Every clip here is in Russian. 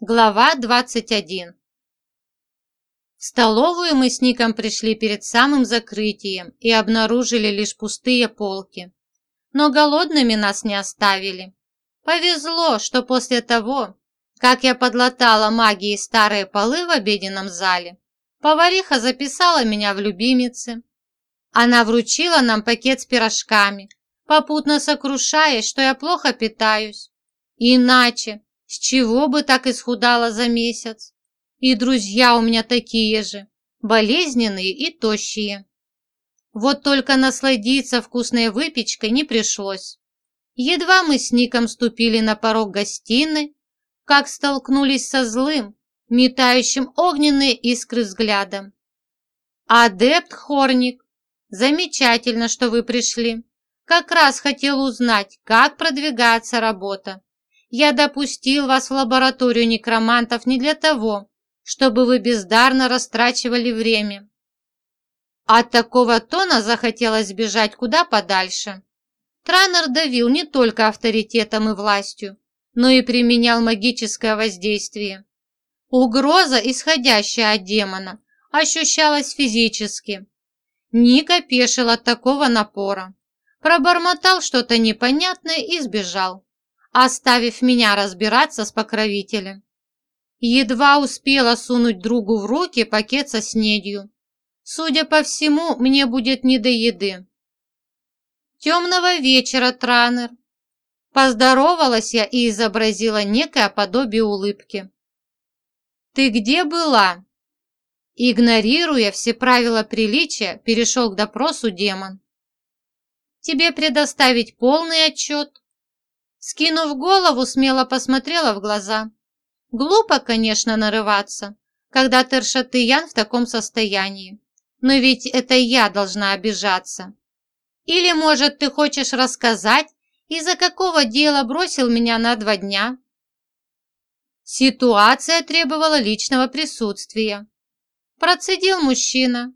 Глава 21 В столовую мы с Ником пришли перед самым закрытием и обнаружили лишь пустые полки. Но голодными нас не оставили. Повезло, что после того, как я подлатала магией старые полы в обеденном зале, повариха записала меня в любимицы. Она вручила нам пакет с пирожками, попутно сокрушаясь, что я плохо питаюсь. Иначе с чего бы так исхудала за месяц? И друзья у меня такие же, болезненные и тощие. Вот только насладиться вкусной выпечкой не пришлось. Едва мы с Ником ступили на порог гостиной, как столкнулись со злым, метающим огненные искры взглядом. «Адепт Хорник, замечательно, что вы пришли. Как раз хотел узнать, как продвигается работа. Я допустил вас в лабораторию некромантов не для того, чтобы вы бездарно растрачивали время. От такого тона захотелось бежать куда подальше. Транер давил не только авторитетом и властью, но и применял магическое воздействие. Угроза, исходящая от демона, ощущалась физически. Ника пешил от такого напора, пробормотал что-то непонятное и сбежал оставив меня разбираться с покровителем. Едва успела сунуть другу в руки пакет со снедью. Судя по всему, мне будет не до еды. Темного вечера, Транер. Поздоровалась я и изобразила некое подобие улыбки. «Ты где была?» Игнорируя все правила приличия, перешел к допросу демон. «Тебе предоставить полный отчет?» Скинув голову, смело посмотрела в глаза. Глупо, конечно, нарываться, когда Тершатыян в таком состоянии. Но ведь это я должна обижаться. Или, может, ты хочешь рассказать, из-за какого дела бросил меня на два дня? Ситуация требовала личного присутствия. Процедил мужчина.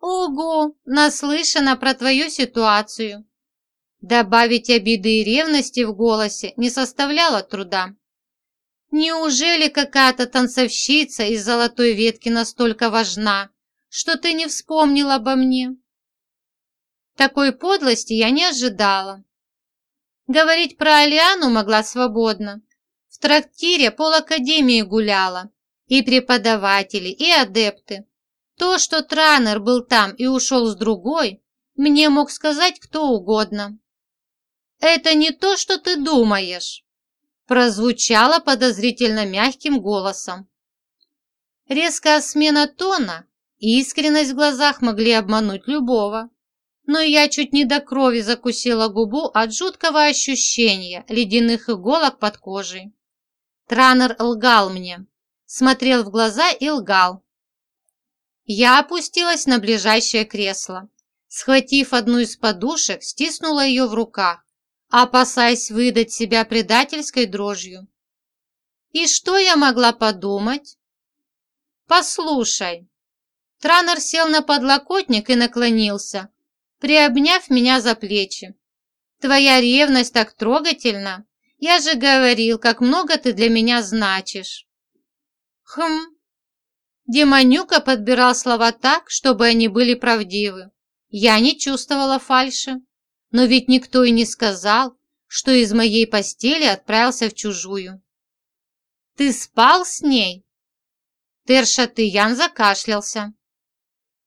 Ого, наслышана про твою ситуацию. Добавить обиды и ревности в голосе не составляло труда. Неужели какая-то танцовщица из золотой ветки настолько важна, что ты не вспомнил обо мне? Такой подлости я не ожидала. Говорить про Алиану могла свободно. В трактире полакадемии гуляла. И преподаватели, и адепты. То, что Транер был там и ушел с другой, мне мог сказать кто угодно. «Это не то, что ты думаешь», прозвучало подозрительно мягким голосом. Резкая смена тона и искренность в глазах могли обмануть любого. Но я чуть не до крови закусила губу от жуткого ощущения ледяных иголок под кожей. Транер лгал мне, смотрел в глаза и лгал. Я опустилась на ближайшее кресло. Схватив одну из подушек, стиснула ее в руках опасаясь выдать себя предательской дрожью. И что я могла подумать? Послушай. Транер сел на подлокотник и наклонился, приобняв меня за плечи. Твоя ревность так трогательна. Я же говорил, как много ты для меня значишь. Хм. Демонюка подбирал слова так, чтобы они были правдивы. Я не чувствовала фальши. Но ведь никто и не сказал, что из моей постели отправился в чужую. Ты спал с ней? Тершатыян закашлялся.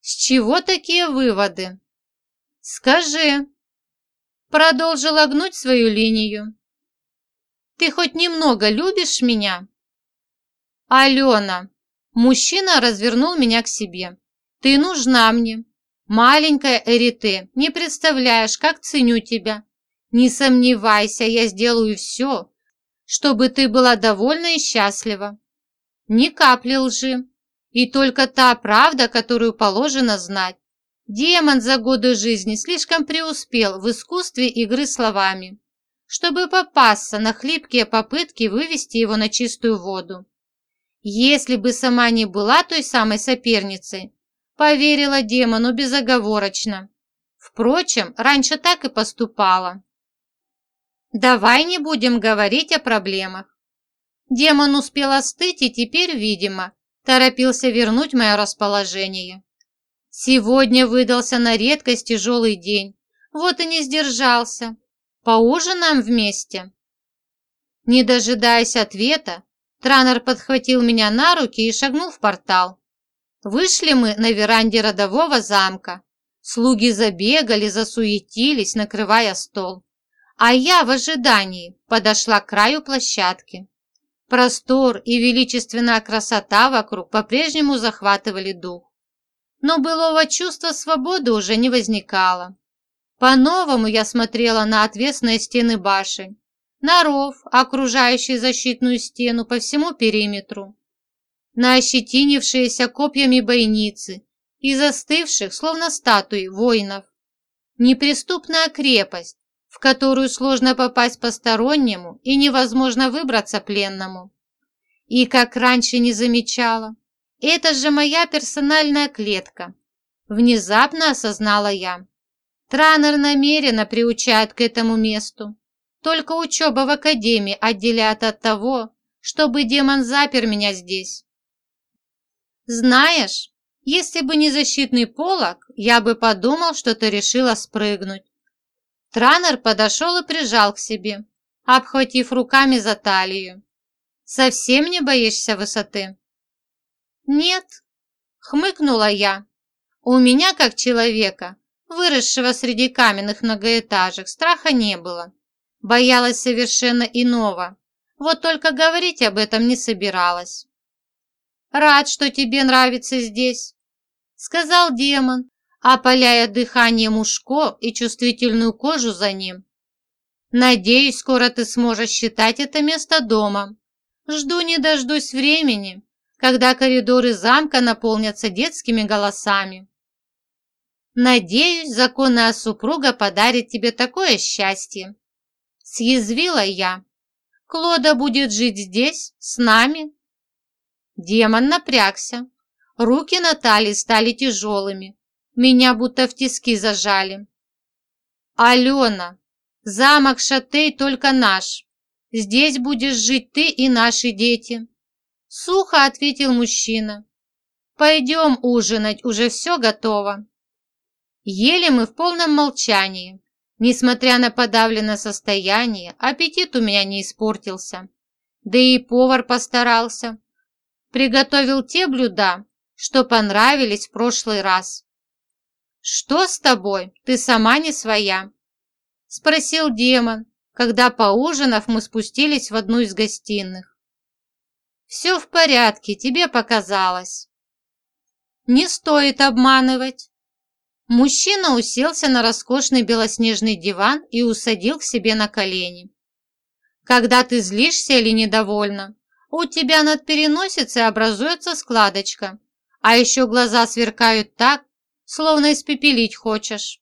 С чего такие выводы? Скажи. Продолжила гнуть свою линию. Ты хоть немного любишь меня? Алена, мужчина развернул меня к себе. Ты нужна мне. Маленькая Эрите, не представляешь, как ценю тебя. Не сомневайся, я сделаю все, чтобы ты была довольна и счастлива. Ни капли лжи. И только та правда, которую положено знать. Демон за годы жизни слишком преуспел в искусстве игры словами, чтобы попасться на хлипкие попытки вывести его на чистую воду. Если бы сама не была той самой соперницей, Поверила демону безоговорочно. Впрочем, раньше так и поступала. Давай не будем говорить о проблемах. Демон успел остыть и теперь, видимо, торопился вернуть мое расположение. Сегодня выдался на редкость тяжелый день, вот и не сдержался. Поужинаем вместе?» Не дожидаясь ответа, Транер подхватил меня на руки и шагнул в портал. Вышли мы на веранде родового замка. Слуги забегали, засуетились, накрывая стол. А я в ожидании подошла к краю площадки. Простор и величественная красота вокруг по-прежнему захватывали дух. Но былого чувства свободы уже не возникало. По-новому я смотрела на отвесные стены башен, на ров, окружающий защитную стену по всему периметру, на ощетинившиеся копьями бойницы и застывших, словно статуи, воинов. Неприступная крепость, в которую сложно попасть постороннему и невозможно выбраться пленному. И как раньше не замечала, это же моя персональная клетка. Внезапно осознала я. Транер намеренно приучает к этому месту. Только учеба в академии отделяет от того, чтобы демон запер меня здесь. Знаешь, если бы не защитный полог, я бы подумал, что ты решила спрыгнуть. Транер подошел и прижал к себе, обхватив руками за талию. «Совсем не боишься высоты?» «Нет», — хмыкнула я. «У меня, как человека, выросшего среди каменных многоэтажек, страха не было. Боялась совершенно иного, вот только говорить об этом не собиралась». «Рад, что тебе нравится здесь», — сказал демон, опаляя дыхание мушко и чувствительную кожу за ним. «Надеюсь, скоро ты сможешь считать это место домом. Жду не дождусь времени, когда коридоры замка наполнятся детскими голосами. Надеюсь, законная супруга подарит тебе такое счастье. Съязвила я. Клода будет жить здесь, с нами. Демон напрягся. Руки Натальи стали тяжелыми. Меня будто в тиски зажали. Алена, замок Шатей только наш. Здесь будешь жить ты и наши дети. Сухо ответил мужчина. Пойдем ужинать, уже все готово. Ели мы в полном молчании. Несмотря на подавленное состояние, аппетит у меня не испортился. Да и повар постарался. Приготовил те блюда, что понравились в прошлый раз. «Что с тобой? Ты сама не своя?» Спросил демон, когда, поужинав, мы спустились в одну из гостиных. «Все в порядке, тебе показалось». «Не стоит обманывать». Мужчина уселся на роскошный белоснежный диван и усадил к себе на колени. «Когда ты злишься или недовольна, у тебя над переносицей образуется складочка, а еще глаза сверкают так, словно испепелить хочешь.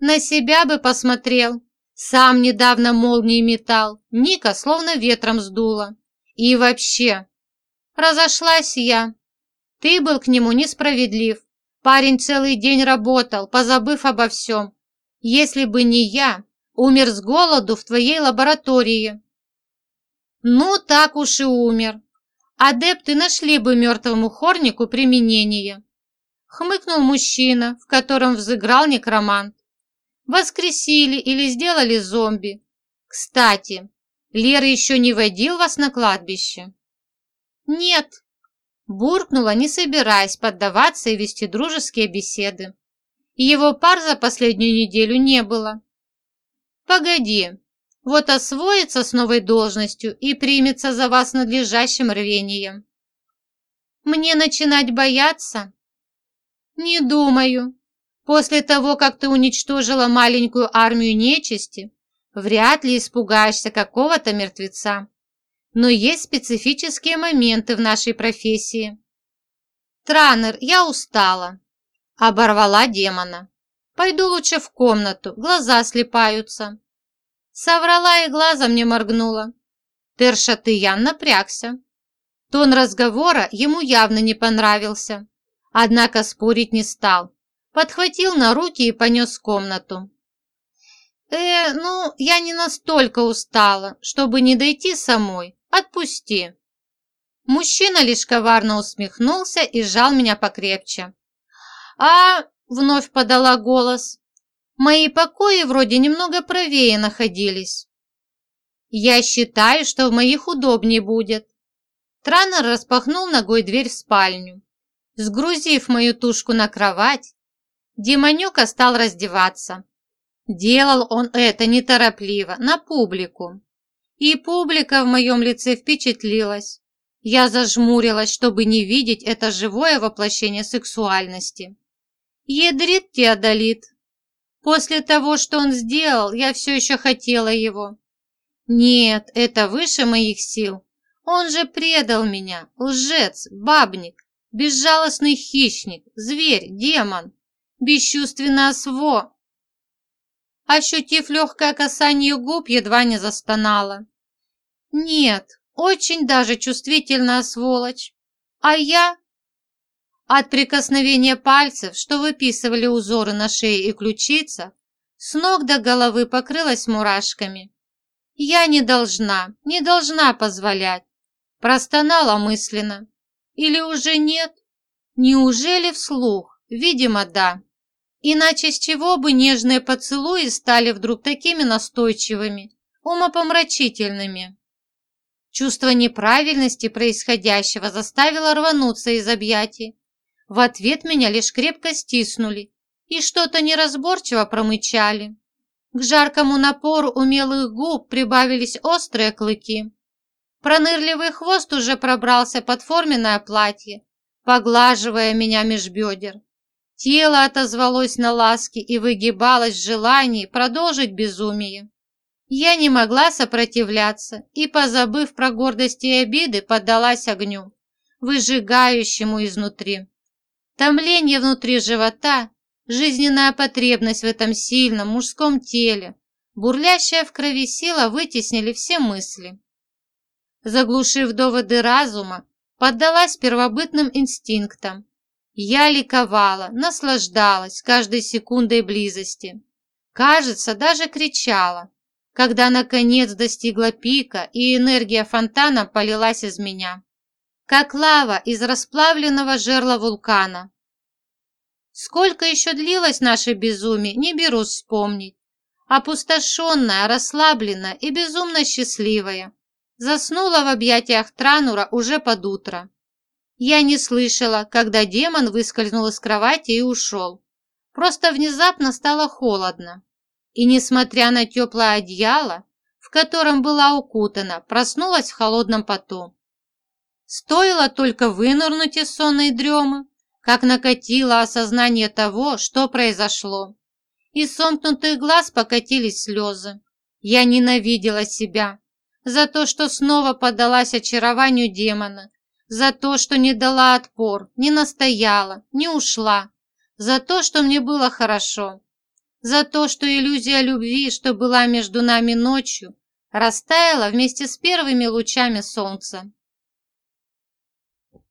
На себя бы посмотрел. Сам недавно молнии метал, Ника словно ветром сдуло. И вообще, разошлась я. Ты был к нему несправедлив. Парень целый день работал, позабыв обо всем. Если бы не я, умер с голоду в твоей лаборатории. Ну, так уж и умер. Адепты нашли бы мертвому хорнику применение хмыкнул мужчина, в котором взыграл некромант. Воскресили или сделали зомби. Кстати, Лера еще не водил вас на кладбище? Нет, буркнула, не собираясь поддаваться и вести дружеские беседы. Его пар за последнюю неделю не было. Погоди, вот освоится с новой должностью и примется за вас надлежащим рвением. Мне начинать бояться? «Не думаю. После того, как ты уничтожила маленькую армию нечисти, вряд ли испугаешься какого-то мертвеца. Но есть специфические моменты в нашей профессии». «Транер, я устала», – оборвала демона. «Пойду лучше в комнату, глаза слепаются». Соврала и глазом не моргнула. Тершатыян напрягся. Тон разговора ему явно не понравился. Однако спорить не стал. Подхватил на руки и понес в комнату. «Э, ну, я не настолько устала, чтобы не дойти самой, Отпусти!» Мужчина лишь коварно усмехнулся и сжал меня покрепче. «А...» — вновь подала голос. «Мои покои вроде немного правее находились». «Я считаю, что в моих удобнее будет». Транер распахнул ногой дверь в спальню. Сгрузив мою тушку на кровать, Демонюка стал раздеваться. Делал он это неторопливо, на публику. И публика в моем лице впечатлилась. Я зажмурилась, чтобы не видеть это живое воплощение сексуальности. Ядрит Теодолит. После того, что он сделал, я все еще хотела его. Нет, это выше моих сил. Он же предал меня, лжец, бабник, безжалостный хищник, зверь, демон, бесчувственное сво. Ощутив легкое касание губ, едва не застонала. Нет, очень даже чувствительная сволочь. А я... От прикосновения пальцев, что выписывали узоры на шее и ключицах, с ног до головы покрылась мурашками. Я не должна, не должна позволять. Простонала мысленно. Или уже нет? Неужели вслух? Видимо, да. Иначе с чего бы нежные поцелуи стали вдруг такими настойчивыми, умопомрачительными? Чувство неправильности происходящего заставило рвануться из объятий. В ответ меня лишь крепко стиснули и что-то неразборчиво промычали. К жаркому напору умелых губ прибавились острые клыки. Пронырливый хвост уже пробрался под форменное платье, поглаживая меня меж бедер. Тело отозвалось на ласки и выгибалось в желании продолжить безумие. Я не могла сопротивляться и, позабыв про гордость и обиды, поддалась огню, выжигающему изнутри. Томление внутри живота, жизненная потребность в этом сильном мужском теле, бурлящая в крови сила вытеснили все мысли. Заглушив доводы разума, поддалась первобытным инстинктам. Я ликовала, наслаждалась каждой секундой близости. Кажется, даже кричала, когда наконец достигла пика и энергия фонтана полилась из меня, как лава из расплавленного жерла вулкана. Сколько еще длилось наше безумие, не берусь вспомнить. Опустошенная, расслабленная и безумно счастливая. Заснула в объятиях Транура уже под утро. Я не слышала, когда демон выскользнул из кровати и ушел. Просто внезапно стало холодно и, несмотря на теплое одеяло, в котором была укутана, проснулась в холодном поту. Стоило только вынырнуть из сонной дремы, как накатило осознание того, что произошло. Из сомкнутых глаз покатились слезы. Я ненавидела себя за то, что снова поддалась очарованию демона, за то, что не дала отпор, не настояла, не ушла, за то, что мне было хорошо, за то, что иллюзия любви, что была между нами ночью, растаяла вместе с первыми лучами солнца.